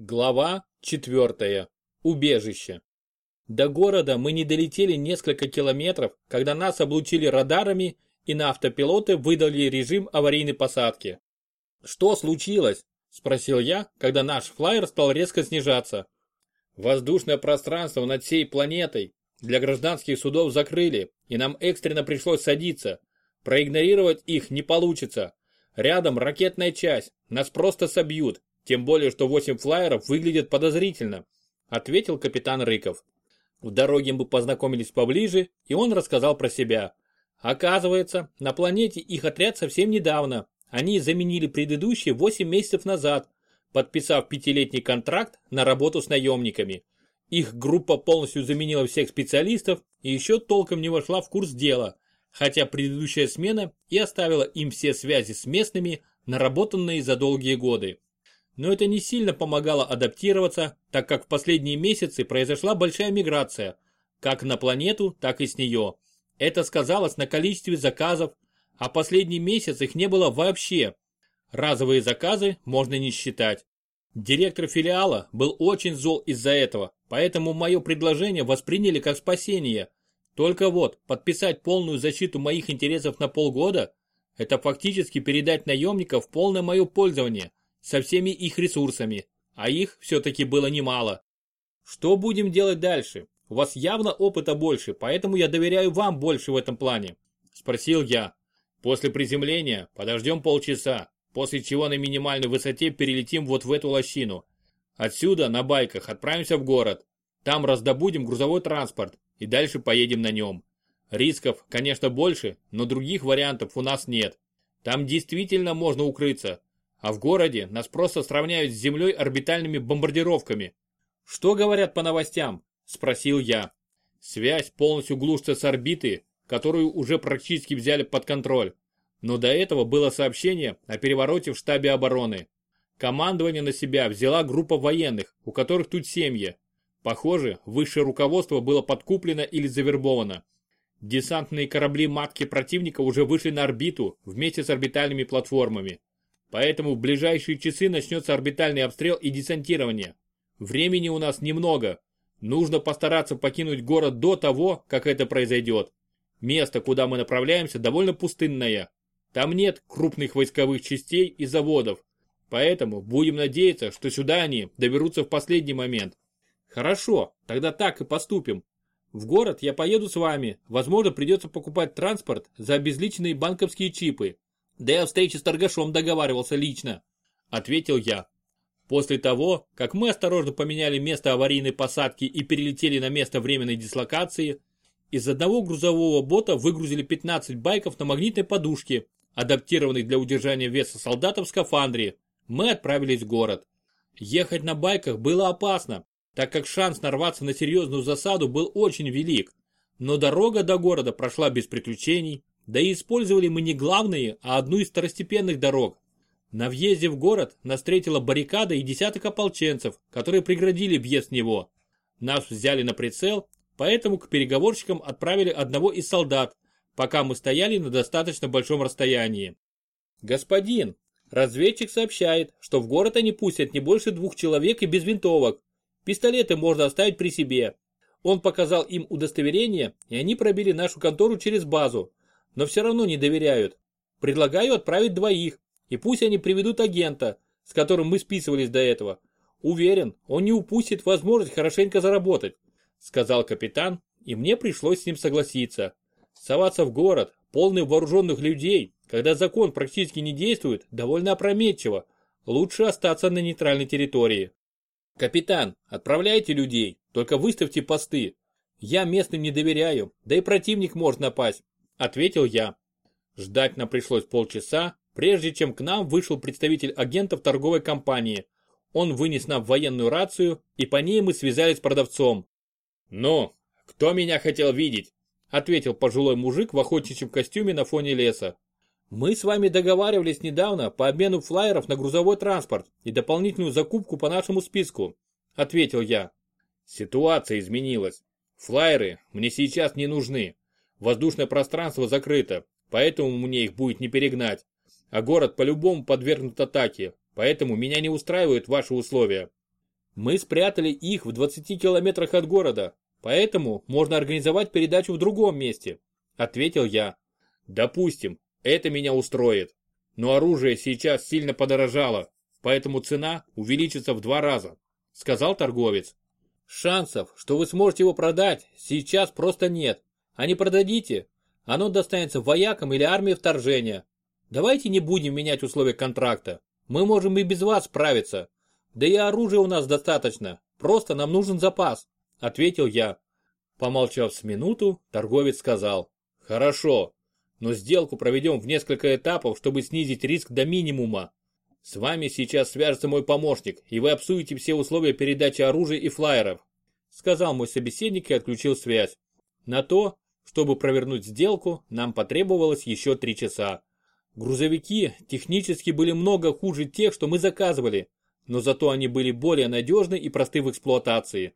Глава 4. Убежище. До города мы не долетели несколько километров, когда нас облучили радарами и на автопилоты выдали режим аварийной посадки. «Что случилось?» – спросил я, когда наш флайер стал резко снижаться. Воздушное пространство над всей планетой для гражданских судов закрыли, и нам экстренно пришлось садиться. Проигнорировать их не получится. Рядом ракетная часть, нас просто собьют, тем более, что восемь флайеров выглядят подозрительно, ответил капитан Рыков. В дороге мы познакомились поближе, и он рассказал про себя. Оказывается, на планете их отряд совсем недавно. Они заменили предыдущий 8 месяцев назад, подписав пятилетний контракт на работу с наемниками. Их группа полностью заменила всех специалистов и еще толком не вошла в курс дела, хотя предыдущая смена и оставила им все связи с местными, наработанные за долгие годы но это не сильно помогало адаптироваться, так как в последние месяцы произошла большая миграция, как на планету, так и с нее. Это сказалось на количестве заказов, а последний месяц их не было вообще. Разовые заказы можно не считать. Директор филиала был очень зол из-за этого, поэтому мое предложение восприняли как спасение. Только вот, подписать полную защиту моих интересов на полгода – это фактически передать наемников в полное мое пользование, со всеми их ресурсами, а их все-таки было немало. Что будем делать дальше? У вас явно опыта больше, поэтому я доверяю вам больше в этом плане. Спросил я. После приземления подождем полчаса, после чего на минимальной высоте перелетим вот в эту лощину. Отсюда на байках отправимся в город. Там раздобудем грузовой транспорт и дальше поедем на нем. Рисков, конечно, больше, но других вариантов у нас нет. Там действительно можно укрыться, а в городе нас просто сравняют с землей орбитальными бомбардировками. Что говорят по новостям? Спросил я. Связь полностью глушится с орбиты, которую уже практически взяли под контроль. Но до этого было сообщение о перевороте в штабе обороны. Командование на себя взяла группа военных, у которых тут семьи. Похоже, высшее руководство было подкуплено или завербовано. Десантные корабли матки противника уже вышли на орбиту вместе с орбитальными платформами. Поэтому в ближайшие часы начнется орбитальный обстрел и десантирование. Времени у нас немного. Нужно постараться покинуть город до того, как это произойдет. Место, куда мы направляемся, довольно пустынное. Там нет крупных войсковых частей и заводов. Поэтому будем надеяться, что сюда они доберутся в последний момент. Хорошо, тогда так и поступим. В город я поеду с вами. Возможно, придется покупать транспорт за обезличенные банковские чипы. Да я о встрече с торгашом договаривался лично, ответил я. После того, как мы осторожно поменяли место аварийной посадки и перелетели на место временной дислокации, из одного грузового бота выгрузили 15 байков на магнитной подушке, адаптированной для удержания веса солдатов в скафандре. Мы отправились в город. Ехать на байках было опасно, так как шанс нарваться на серьезную засаду был очень велик. Но дорога до города прошла без приключений, да и использовали мы не главные, а одну из второстепенных дорог. На въезде в город нас встретила баррикада и десяток ополченцев, которые преградили въезд в него. Нас взяли на прицел, поэтому к переговорщикам отправили одного из солдат, пока мы стояли на достаточно большом расстоянии. «Господин, разведчик сообщает, что в город они пустят не больше двух человек и без винтовок. Пистолеты можно оставить при себе». Он показал им удостоверение, и они пробили нашу контору через базу, но все равно не доверяют. Предлагаю отправить двоих, и пусть они приведут агента, с которым мы списывались до этого. Уверен, он не упустит возможность хорошенько заработать, сказал капитан, и мне пришлось с ним согласиться. Соваться в город, полный вооруженных людей, когда закон практически не действует, довольно опрометчиво. Лучше остаться на нейтральной территории. Капитан, отправляйте людей, только выставьте посты. Я местным не доверяю, да и противник может напасть ответил я. Ждать нам пришлось полчаса, прежде чем к нам вышел представитель агентов торговой компании. Он вынес нам военную рацию, и по ней мы связались с продавцом. «Ну, кто меня хотел видеть?» ответил пожилой мужик в охотничьем костюме на фоне леса. «Мы с вами договаривались недавно по обмену флайеров на грузовой транспорт и дополнительную закупку по нашему списку», ответил я. Ситуация изменилась. Флайеры мне сейчас не нужны. Воздушное пространство закрыто, поэтому мне их будет не перегнать. А город по-любому подвергнут атаке, поэтому меня не устраивают ваши условия. Мы спрятали их в 20 километрах от города, поэтому можно организовать передачу в другом месте, ответил я. Допустим, это меня устроит. Но оружие сейчас сильно подорожало, поэтому цена увеличится в два раза, сказал торговец. Шансов, что вы сможете его продать, сейчас просто нет. А не продадите, оно достанется воякам или армии вторжения. Давайте не будем менять условия контракта. Мы можем и без вас справиться. Да и оружия у нас достаточно. Просто нам нужен запас, ответил я. Помолчав с минуту, торговец сказал. Хорошо, но сделку проведем в несколько этапов, чтобы снизить риск до минимума. С вами сейчас свяжется мой помощник, и вы обсудите все условия передачи оружия и флайеров. Сказал мой собеседник и отключил связь. На то, чтобы провернуть сделку, нам потребовалось еще три часа. Грузовики технически были много хуже тех, что мы заказывали, но зато они были более надежны и просты в эксплуатации.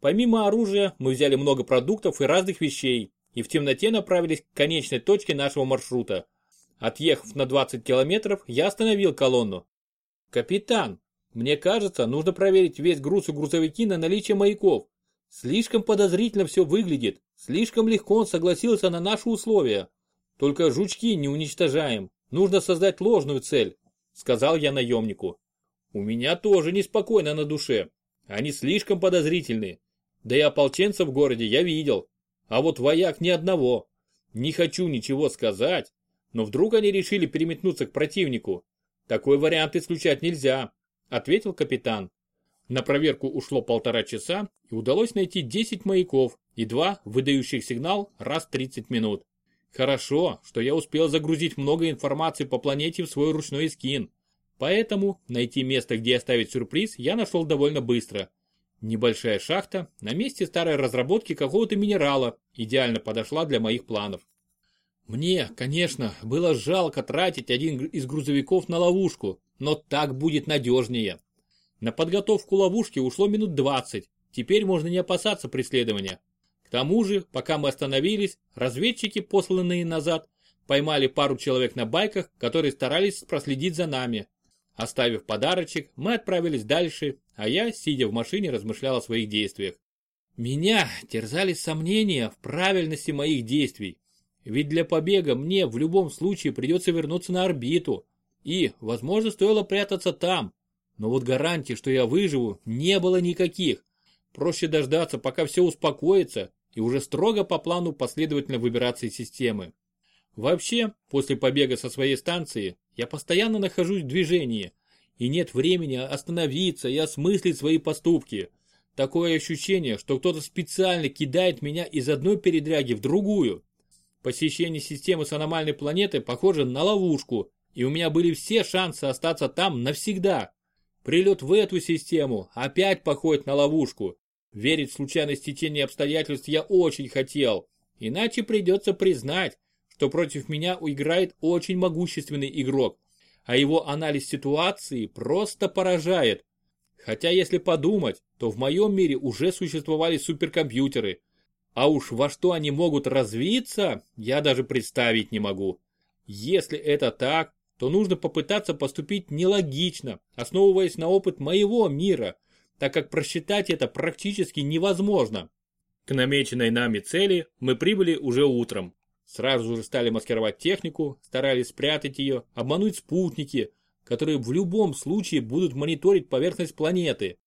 Помимо оружия, мы взяли много продуктов и разных вещей, и в темноте направились к конечной точке нашего маршрута. Отъехав на 20 километров, я остановил колонну. «Капитан, мне кажется, нужно проверить весь груз и грузовики на наличие маяков. Слишком подозрительно все выглядит, слишком легко он согласился на наши условия. Только жучки не уничтожаем, нужно создать ложную цель, сказал я наемнику. У меня тоже неспокойно на душе, они слишком подозрительны. Да и ополченцев в городе я видел, а вот вояк ни одного. Не хочу ничего сказать, но вдруг они решили переметнуться к противнику. Такой вариант исключать нельзя, ответил капитан. На проверку ушло полтора часа и удалось найти 10 маяков и два выдающих сигнал раз 30 минут. Хорошо, что я успел загрузить много информации по планете в свой ручной скин. Поэтому найти место, где оставить сюрприз, я нашел довольно быстро. Небольшая шахта на месте старой разработки какого-то минерала идеально подошла для моих планов. Мне, конечно, было жалко тратить один из грузовиков на ловушку, но так будет надежнее. На подготовку ловушки ушло минут 20, теперь можно не опасаться преследования. К тому же, пока мы остановились, разведчики, посланные назад, поймали пару человек на байках, которые старались проследить за нами. Оставив подарочек, мы отправились дальше, а я, сидя в машине, размышлял о своих действиях. Меня терзали сомнения в правильности моих действий. Ведь для побега мне в любом случае придется вернуться на орбиту. И, возможно, стоило прятаться там. Но вот гарантий, что я выживу, не было никаких. Проще дождаться, пока все успокоится, и уже строго по плану последовательно выбираться из системы. Вообще, после побега со своей станции, я постоянно нахожусь в движении, и нет времени остановиться и осмыслить свои поступки. Такое ощущение, что кто-то специально кидает меня из одной передряги в другую. Посещение системы с аномальной планеты похоже на ловушку, и у меня были все шансы остаться там навсегда. Прилет в эту систему опять походит на ловушку. Верить в случайность течения обстоятельств я очень хотел, иначе придется признать, что против меня играет очень могущественный игрок, а его анализ ситуации просто поражает. Хотя если подумать, то в моем мире уже существовали суперкомпьютеры, а уж во что они могут развиться, я даже представить не могу. Если это так, то нужно попытаться поступить нелогично, основываясь на опыт моего мира, так как просчитать это практически невозможно. К намеченной нами цели мы прибыли уже утром. Сразу же стали маскировать технику, старались спрятать ее, обмануть спутники, которые в любом случае будут мониторить поверхность планеты.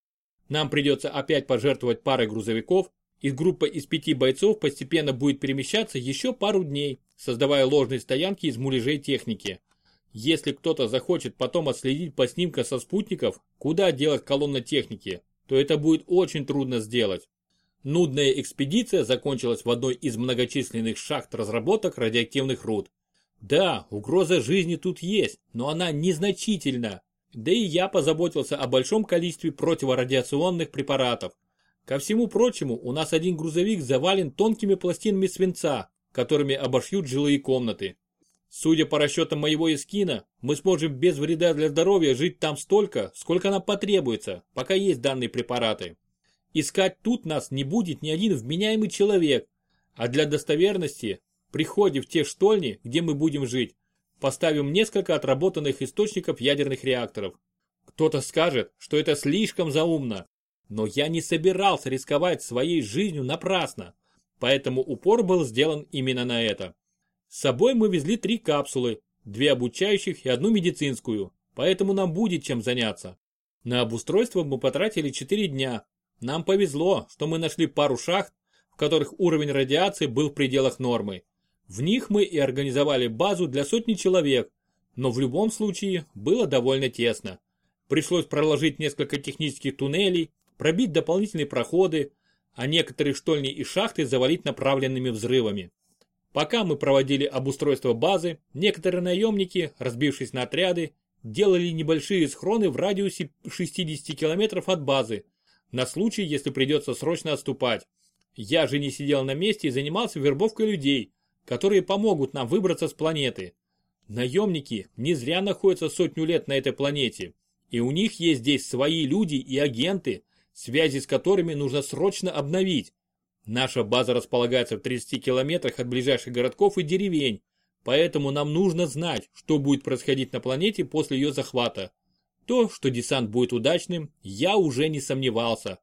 Нам придется опять пожертвовать парой грузовиков, и группа из пяти бойцов постепенно будет перемещаться еще пару дней, создавая ложные стоянки из муляжей техники. Если кто-то захочет потом отследить по снимкам со спутников, куда делать колонна техники, то это будет очень трудно сделать. Нудная экспедиция закончилась в одной из многочисленных шахт разработок радиоактивных руд. Да, угроза жизни тут есть, но она незначительна. Да и я позаботился о большом количестве противорадиационных препаратов, Ко всему прочему, у нас один грузовик завален тонкими пластинами свинца, которыми обошьют жилые комнаты. Судя по расчетам моего эскина, мы сможем без вреда для здоровья жить там столько, сколько нам потребуется, пока есть данные препараты. Искать тут нас не будет ни один вменяемый человек, а для достоверности, при входе в те штольни, где мы будем жить, поставим несколько отработанных источников ядерных реакторов. Кто-то скажет, что это слишком заумно, Но я не собирался рисковать своей жизнью напрасно, поэтому упор был сделан именно на это. С собой мы везли три капсулы, две обучающих и одну медицинскую, поэтому нам будет чем заняться. На обустройство мы потратили 4 дня. Нам повезло, что мы нашли пару шахт, в которых уровень радиации был в пределах нормы. В них мы и организовали базу для сотни человек, но в любом случае было довольно тесно. Пришлось проложить несколько технических туннелей, пробить дополнительные проходы, а некоторые штольни и шахты завалить направленными взрывами. Пока мы проводили обустройство базы, некоторые наемники, разбившись на отряды, делали небольшие схроны в радиусе 60 километров от базы, на случай, если придется срочно отступать. Я же не сидел на месте и занимался вербовкой людей, которые помогут нам выбраться с планеты. Наемники не зря находятся сотню лет на этой планете, и у них есть здесь свои люди и агенты, связи с которыми нужно срочно обновить. Наша база располагается в 30 километрах от ближайших городков и деревень, поэтому нам нужно знать, что будет происходить на планете после ее захвата. То, что десант будет удачным, я уже не сомневался.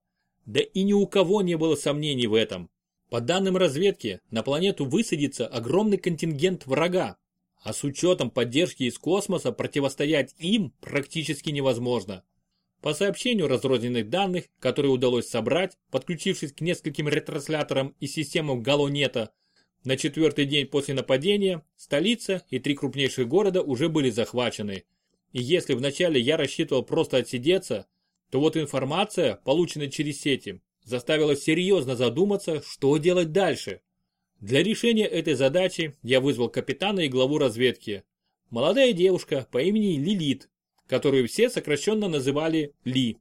Да и ни у кого не было сомнений в этом. По данным разведки, на планету высадится огромный контингент врага, а с учетом поддержки из космоса противостоять им практически невозможно. По сообщению разрозненных данных, которые удалось собрать, подключившись к нескольким ретрансляторам и системам Галонета, на четвертый день после нападения столица и три крупнейших города уже были захвачены. И если вначале я рассчитывал просто отсидеться, то вот информация, полученная через сети, заставила серьезно задуматься, что делать дальше. Для решения этой задачи я вызвал капитана и главу разведки. Молодая девушка по имени Лилит, которую все сокращенно называли Ли.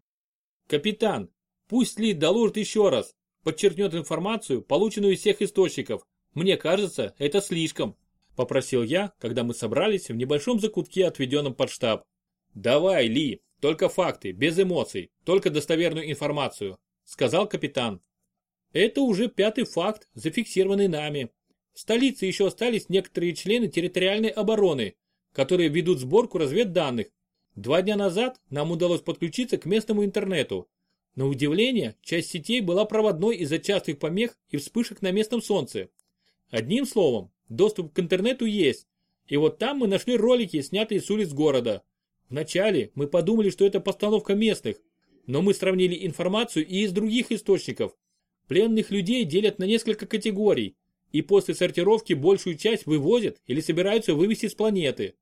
Капитан, пусть Ли доложит еще раз, подчеркнет информацию, полученную из всех источников. Мне кажется, это слишком, попросил я, когда мы собрались в небольшом закутке, отведенном под штаб. Давай, Ли, только факты, без эмоций, только достоверную информацию, сказал капитан. Это уже пятый факт, зафиксированный нами. В столице еще остались некоторые члены территориальной обороны, которые ведут сборку разведданных Два дня назад нам удалось подключиться к местному интернету. На удивление, часть сетей была проводной из-за частых помех и вспышек на местном солнце. Одним словом, доступ к интернету есть. И вот там мы нашли ролики, снятые с улиц города. Вначале мы подумали, что это постановка местных, но мы сравнили информацию и из других источников. Пленных людей делят на несколько категорий, и после сортировки большую часть вывозят или собираются вывести с планеты.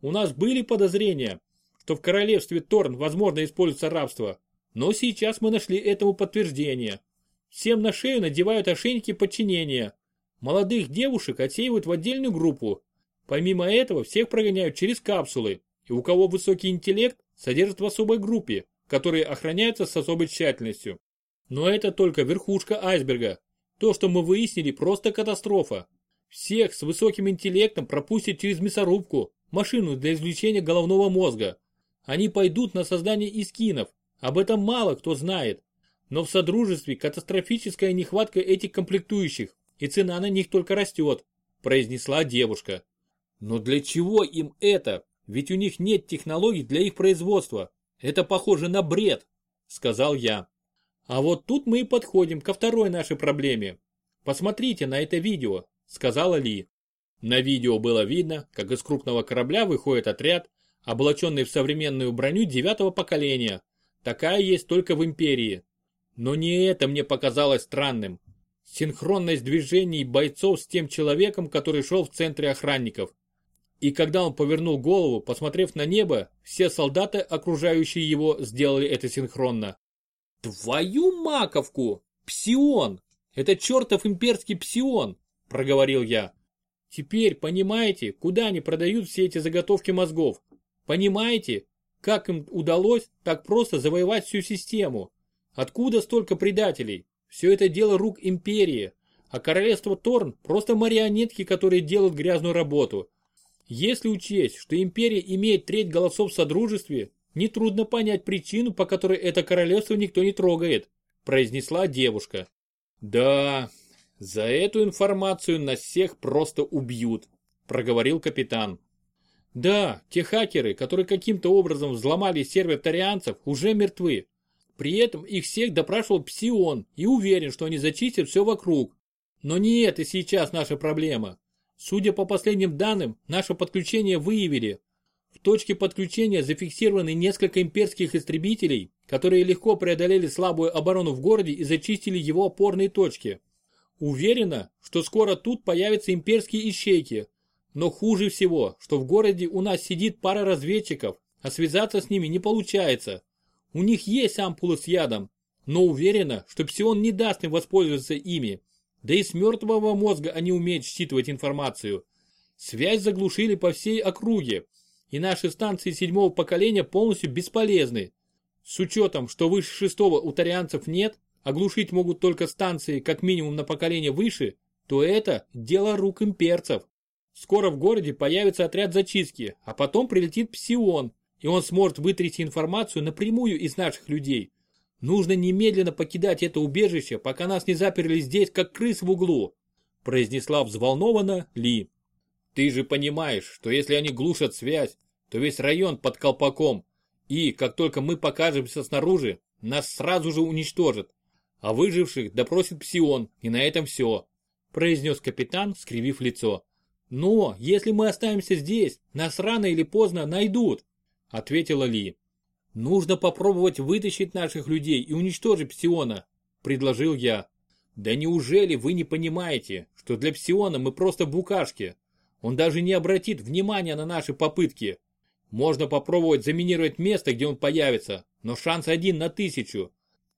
У нас были подозрения, что в королевстве Торн возможно используется рабство, но сейчас мы нашли этому подтверждение. Всем на шею надевают ошейники подчинения. Молодых девушек отсеивают в отдельную группу. Помимо этого всех прогоняют через капсулы, и у кого высокий интеллект содержат в особой группе, которые охраняются с особой тщательностью. Но это только верхушка айсберга. То, что мы выяснили, просто катастрофа. Всех с высоким интеллектом пропустят через мясорубку, машину для извлечения головного мозга. Они пойдут на создание искинов, об этом мало кто знает. Но в Содружестве катастрофическая нехватка этих комплектующих, и цена на них только растет, произнесла девушка. Но для чего им это? Ведь у них нет технологий для их производства. Это похоже на бред, сказал я. А вот тут мы и подходим ко второй нашей проблеме. Посмотрите на это видео, сказала Ли. На видео было видно, как из крупного корабля выходит отряд, облаченный в современную броню девятого поколения. Такая есть только в Империи. Но не это мне показалось странным. Синхронность движений бойцов с тем человеком, который шел в центре охранников. И когда он повернул голову, посмотрев на небо, все солдаты, окружающие его, сделали это синхронно. «Твою маковку! Псион! Это чертов имперский псион!» – проговорил я. «Теперь понимаете, куда они продают все эти заготовки мозгов? Понимаете, как им удалось так просто завоевать всю систему? Откуда столько предателей? Все это дело рук империи, а королевство Торн просто марионетки, которые делают грязную работу. Если учесть, что империя имеет треть голосов в Содружестве, нетрудно понять причину, по которой это королевство никто не трогает, произнесла девушка. Да, за эту информацию нас всех просто убьют, проговорил капитан. Да, те хакеры, которые каким-то образом взломали сервер тарианцев, уже мертвы. При этом их всех допрашивал Псион и уверен, что они зачистят все вокруг. Но не это сейчас наша проблема. Судя по последним данным, наше подключение выявили. В точке подключения зафиксированы несколько имперских истребителей, которые легко преодолели слабую оборону в городе и зачистили его опорные точки. Уверена, что скоро тут появятся имперские ищейки. Но хуже всего, что в городе у нас сидит пара разведчиков, а связаться с ними не получается. У них есть ампулы с ядом, но уверена, что Псион не даст им воспользоваться ими. Да и с мертвого мозга они умеют считывать информацию. Связь заглушили по всей округе, и наши станции седьмого поколения полностью бесполезны. С учетом, что выше шестого у тарианцев нет, оглушить могут только станции как минимум на поколение выше, то это дело рук имперцев. Скоро в городе появится отряд зачистки, а потом прилетит Псион, и он сможет вытрясти информацию напрямую из наших людей. Нужно немедленно покидать это убежище, пока нас не заперли здесь, как крыс в углу», произнесла взволнованно Ли. «Ты же понимаешь, что если они глушат связь, то весь район под колпаком, и, как только мы покажемся снаружи, нас сразу же уничтожат. А выживших допросит Псион, и на этом все», произнес капитан, скривив лицо. «Но, если мы останемся здесь, нас рано или поздно найдут», ответила Ли. «Нужно попробовать вытащить наших людей и уничтожить Псиона», предложил я. «Да неужели вы не понимаете, что для Псиона мы просто букашки? Он даже не обратит внимания на наши попытки. Можно попробовать заминировать место, где он появится, но шанс один на тысячу.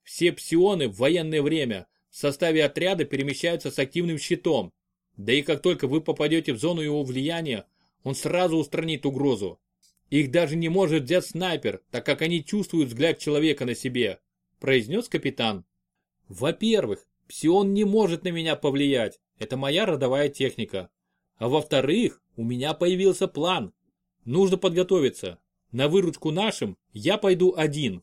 Все псионы в военное время в составе отряда перемещаются с активным щитом. Да и как только вы попадете в зону его влияния, он сразу устранит угрозу. Их даже не может взять снайпер, так как они чувствуют взгляд человека на себе, произнес капитан. Во-первых, псион не может на меня повлиять, это моя родовая техника. А во-вторых, у меня появился план. Нужно подготовиться. На выручку нашим я пойду один.